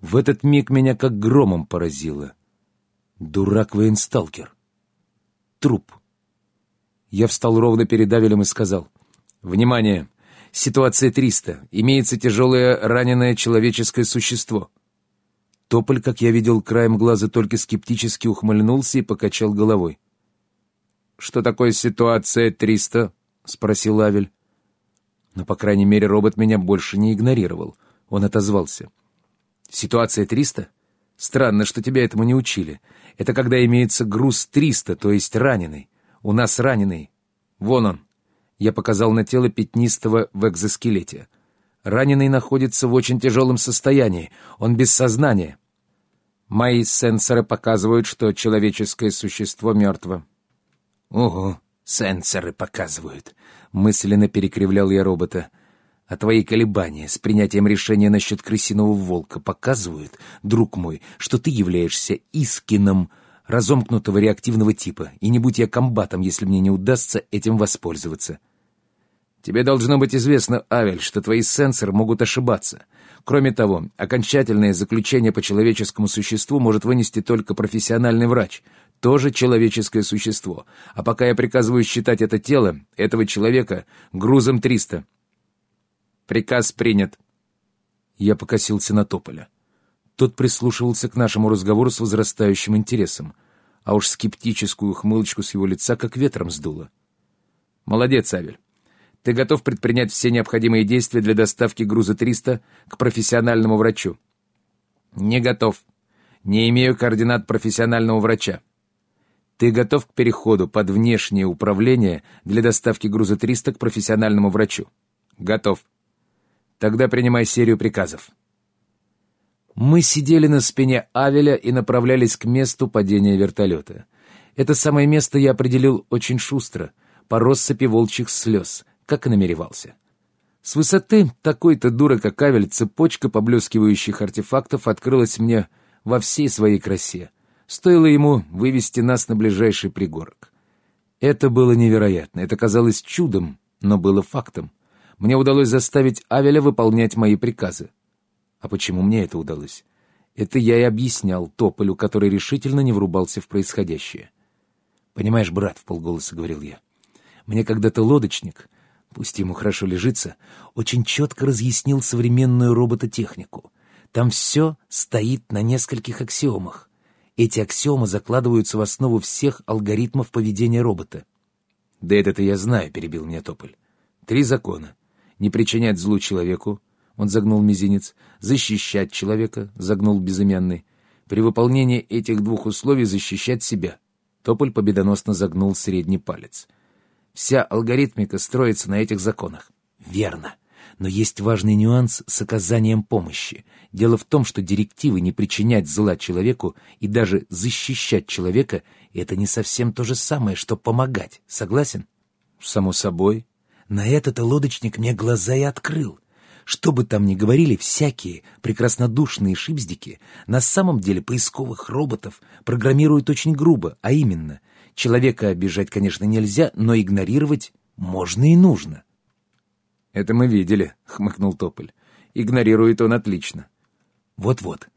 В этот миг меня как громом поразило. Дурак военсталкер. Труп. Я встал ровно перед Авелем и сказал. «Внимание! Ситуация 300. Имеется тяжелое раненое человеческое существо». Тополь, как я видел краем глаза, только скептически ухмыльнулся и покачал головой. «Что такое ситуация 300?» — спросил Авель. Но, по крайней мере, робот меня больше не игнорировал. Он отозвался. «Ситуация 300? Странно, что тебя этому не учили. Это когда имеется груз 300, то есть раненый. У нас раненый. Вон он». Я показал на тело пятнистого в экзоскелете. Раненый находится в очень тяжелом состоянии. Он без сознания. Мои сенсоры показывают, что человеческое существо мертво. «Ого, сенсоры показывают», — мысленно перекривлял я робота. «А твои колебания с принятием решения насчет крысиного волка показывают, друг мой, что ты являешься Искином разомкнутого реактивного типа, и не будь я комбатом, если мне не удастся этим воспользоваться». «Тебе должно быть известно, Авель, что твои сенсоры могут ошибаться». Кроме того, окончательное заключение по человеческому существу может вынести только профессиональный врач, тоже человеческое существо. А пока я приказываю считать это тело, этого человека, грузом 300. Приказ принят. Я покосился на Тополя. Тот прислушивался к нашему разговору с возрастающим интересом, а уж скептическую хмылочку с его лица как ветром сдуло. «Молодец, Авель. Ты готов предпринять все необходимые действия для доставки груза 300 к профессиональному врачу?» «Не готов. Не имею координат профессионального врача. Ты готов к переходу под внешнее управление для доставки груза 300 к профессиональному врачу? Готов. Тогда принимай серию приказов. Мы сидели на спине Авеля и направлялись к месту падения вертолета. Это самое место я определил очень шустро, по россыпи волчьих слез, как и намеревался. С высоты такой-то дура, как Авель, цепочка поблескивающих артефактов открылась мне во всей своей красе — Стоило ему вывести нас на ближайший пригорок. Это было невероятно, это казалось чудом, но было фактом. Мне удалось заставить Авеля выполнять мои приказы. А почему мне это удалось? Это я и объяснял Тополю, который решительно не врубался в происходящее. «Понимаешь, брат», — в полголоса говорил я, — «мне когда-то лодочник, пусть ему хорошо лежится, очень четко разъяснил современную робототехнику. Там все стоит на нескольких аксиомах. Эти аксиомы закладываются в основу всех алгоритмов поведения робота. «Да это-то я знаю», — перебил меня Тополь. «Три закона. Не причинять злу человеку», — он загнул мизинец, «защищать человека», — загнул безымянный. «При выполнении этих двух условий защищать себя». Тополь победоносно загнул средний палец. «Вся алгоритмика строится на этих законах». «Верно. Но есть важный нюанс с оказанием помощи. Дело в том, что директивы не причинять зла человеку и даже защищать человека — это не совсем то же самое, что помогать. Согласен? Само собой. На это-то лодочник мне глаза и открыл. Что бы там ни говорили всякие прекраснодушные шипздики, на самом деле поисковых роботов программируют очень грубо, а именно, человека обижать, конечно, нельзя, но игнорировать можно и нужно. «Это мы видели», — хмыкнул Тополь. «Игнорирует он отлично». «Вот-вот.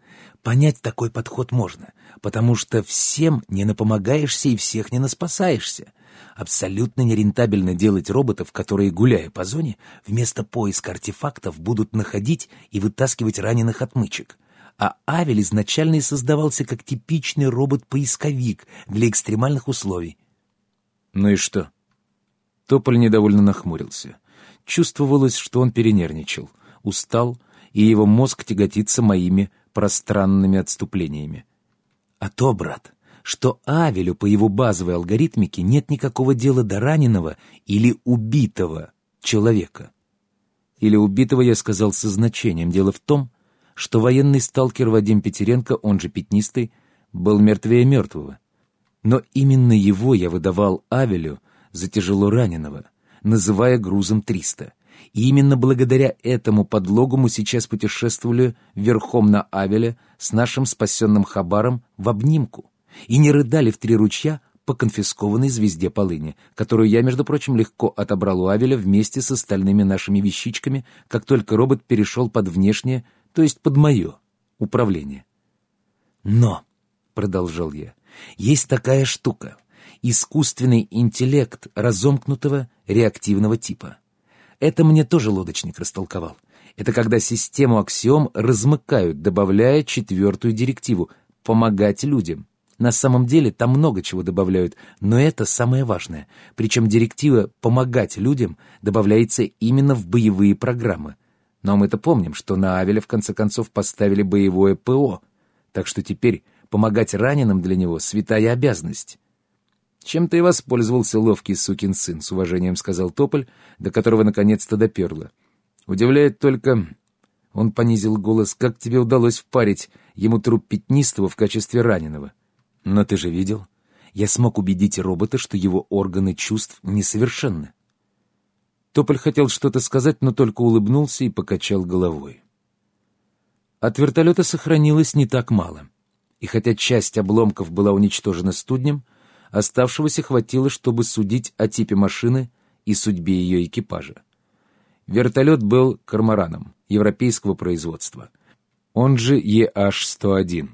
Понять такой подход можно, потому что всем не напомогаешься и всех не наспасаешься. Абсолютно нерентабельно делать роботов, которые, гуляя по зоне, вместо поиска артефактов будут находить и вытаскивать раненых отмычек. А Авель изначально и создавался как типичный робот-поисковик для экстремальных условий. «Ну и что?» Тополь недовольно нахмурился. Чувствовалось, что он перенервничал, устал, и его мозг тяготится моими пространными отступлениями. А то, брат, что Авелю по его базовой алгоритмике нет никакого дела до раненого или убитого человека. Или убитого я сказал со значением. Дело в том, что военный сталкер Вадим Петеренко, он же Пятнистый, был мертвее мертвого. Но именно его я выдавал Авелю за тяжело раненого — называя грузом 300. И именно благодаря этому подлогу мы сейчас путешествовали верхом на Авеле с нашим спасенным Хабаром в обнимку и не рыдали в три ручья по конфискованной звезде полыни, которую я, между прочим, легко отобрал у Авеля вместе с остальными нашими вещичками, как только робот перешел под внешнее, то есть под мое управления. «Но», — продолжал я, — «есть такая штука — искусственный интеллект разомкнутого реактивного типа. Это мне тоже лодочник растолковал. Это когда систему аксиом размыкают, добавляя четвертую директиву — помогать людям. На самом деле там много чего добавляют, но это самое важное. Причем директива «помогать людям» добавляется именно в боевые программы. Но мы-то помним, что на Авеля в конце концов поставили боевое ПО. Так что теперь помогать раненым для него — святая обязанность. «Чем ты и воспользовался, ловкий сукин сын», — с уважением сказал Тополь, до которого наконец-то доперло. «Удивляет только...» — он понизил голос. «Как тебе удалось впарить ему труп пятнистого в качестве раненого?» Но ты же видел? Я смог убедить робота, что его органы чувств несовершенны. Тополь хотел что-то сказать, но только улыбнулся и покачал головой. От вертолета сохранилось не так мало. И хотя часть обломков была уничтожена студнем, оставшегося хватило, чтобы судить о типе машины и судьбе ее экипажа. Вертолет был кармараном европейского производства, он же EH-101.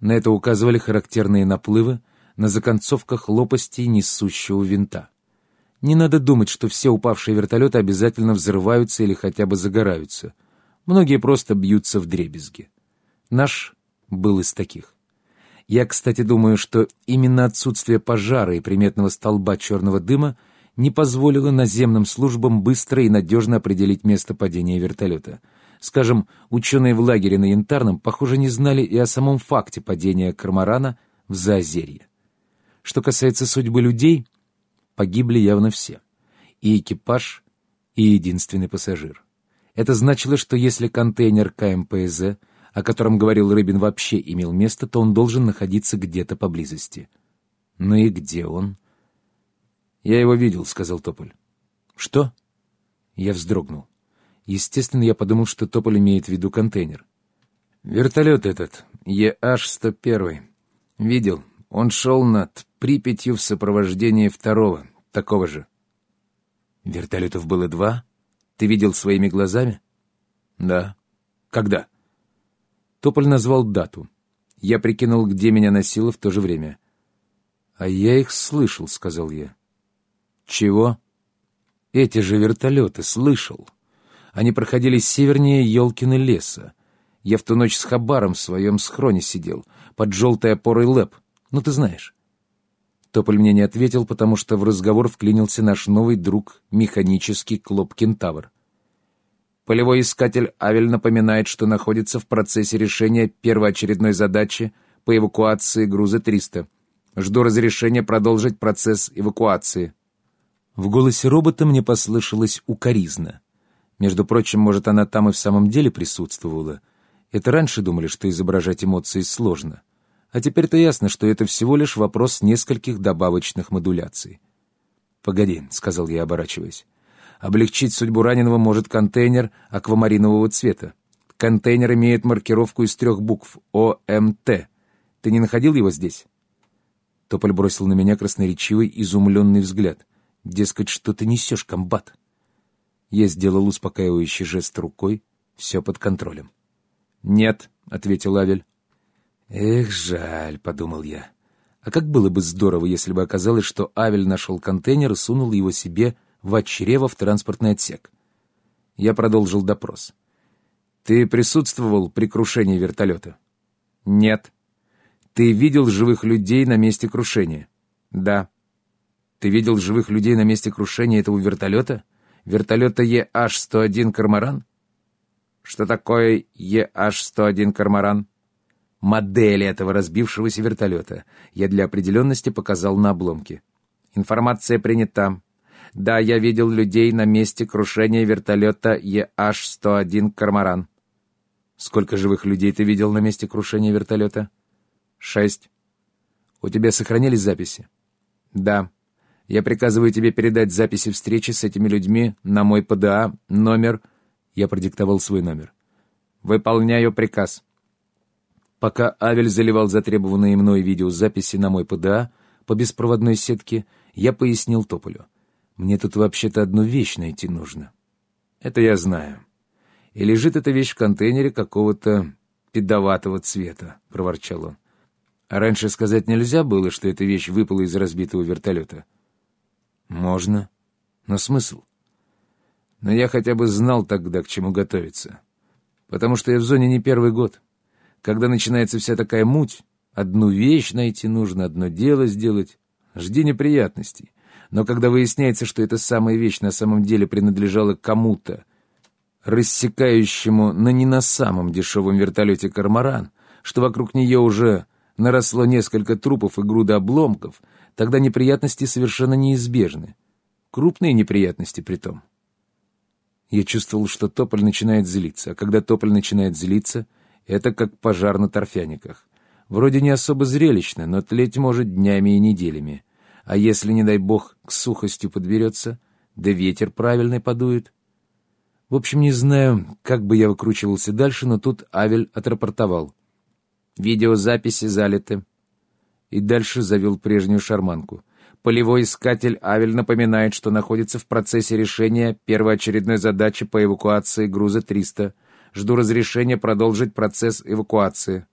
На это указывали характерные наплывы на законцовках лопастей несущего винта. Не надо думать, что все упавшие вертолеты обязательно взрываются или хотя бы загораются. Многие просто бьются в дребезги. Наш был из таких. Я, кстати, думаю, что именно отсутствие пожара и приметного столба черного дыма не позволило наземным службам быстро и надежно определить место падения вертолета — Скажем, ученые в лагере на Янтарном, похоже, не знали и о самом факте падения Кармарана в Заозерье. Что касается судьбы людей, погибли явно все. И экипаж, и единственный пассажир. Это значило, что если контейнер КМПЗ, о котором говорил Рыбин, вообще имел место, то он должен находиться где-то поблизости. Ну и где он? «Я его видел», — сказал Тополь. «Что?» Я вздрогнул. Естественно, я подумал, что Тополь имеет в виду контейнер. Вертолет этот, EH-101. Видел, он шел над Припятью в сопровождении второго, такого же. Вертолетов было два? Ты видел своими глазами? Да. Когда? Тополь назвал дату. Я прикинул, где меня носило в то же время. А я их слышал, сказал я. Чего? Эти же вертолеты слышал. Они проходили севернее Елкины леса. Я в ту ночь с Хабаром в своем схроне сидел, под желтой опорой лэп. Ну, ты знаешь. Тополь мне не ответил, потому что в разговор вклинился наш новый друг, механический Клоп-Кентавр. Полевой искатель Авель напоминает, что находится в процессе решения первоочередной задачи по эвакуации груза 300. Жду разрешения продолжить процесс эвакуации. В голосе робота мне послышалось укоризна. Между прочим, может, она там и в самом деле присутствовала. Это раньше думали, что изображать эмоции сложно. А теперь-то ясно, что это всего лишь вопрос нескольких добавочных модуляций. «Погоди», — сказал я, оборачиваясь. «Облегчить судьбу раненого может контейнер аквамаринового цвета. Контейнер имеет маркировку из трех букв — ОМТ. Ты не находил его здесь?» Тополь бросил на меня красноречивый, изумленный взгляд. «Дескать, что ты несешь, комбат?» Я сделал успокаивающий жест рукой. Все под контролем. «Нет», — ответил Авель. «Эх, жаль», — подумал я. А как было бы здорово, если бы оказалось, что Авель нашел контейнер и сунул его себе в чрева в транспортный отсек. Я продолжил допрос. «Ты присутствовал при крушении вертолета?» «Нет». «Ты видел живых людей на месте крушения?» «Да». «Ты видел живых людей на месте крушения этого вертолета?» Вертолета EH-101 «Кармаран»? Что такое EH-101 «Кармаран»? Модель этого разбившегося вертолета. Я для определенности показал на обломке. Информация принята. Да, я видел людей на месте крушения вертолета EH-101 «Кармаран». Сколько живых людей ты видел на месте крушения вертолета? Шесть. У тебя сохранились записи? Да. Я приказываю тебе передать записи встречи с этими людьми на мой ПДА, номер...» Я продиктовал свой номер. «Выполняю приказ». Пока Авель заливал затребованные мной видеозаписи на мой ПДА по беспроводной сетке, я пояснил Тополю. «Мне тут вообще-то одну вещь найти нужно». «Это я знаю. И лежит эта вещь в контейнере какого-то педоватого цвета», — проворчал он. «А раньше сказать нельзя было, что эта вещь выпала из разбитого вертолета?» «Можно. Но смысл? Но я хотя бы знал тогда, к чему готовиться. Потому что я в зоне не первый год. Когда начинается вся такая муть, одну вещь найти нужно, одно дело сделать. Жди неприятностей. Но когда выясняется, что эта самая вещь на самом деле принадлежала кому-то, рассекающему на не на самом дешевом вертолете «Кармаран», что вокруг нее уже наросло несколько трупов и груда обломков, тогда неприятности совершенно неизбежны. Крупные неприятности при том. Я чувствовал, что Тополь начинает злиться, а когда Тополь начинает злиться, это как пожар на торфяниках. Вроде не особо зрелищно, но тлеть может днями и неделями. А если, не дай бог, к сухостью подберется, да ветер правильный подует? В общем, не знаю, как бы я выкручивался дальше, но тут Авель отрапортовал. Видеозаписи залиты. И дальше завел прежнюю шарманку. Полевой искатель Авель напоминает, что находится в процессе решения первоочередной задачи по эвакуации груза 300. Жду разрешения продолжить процесс эвакуации.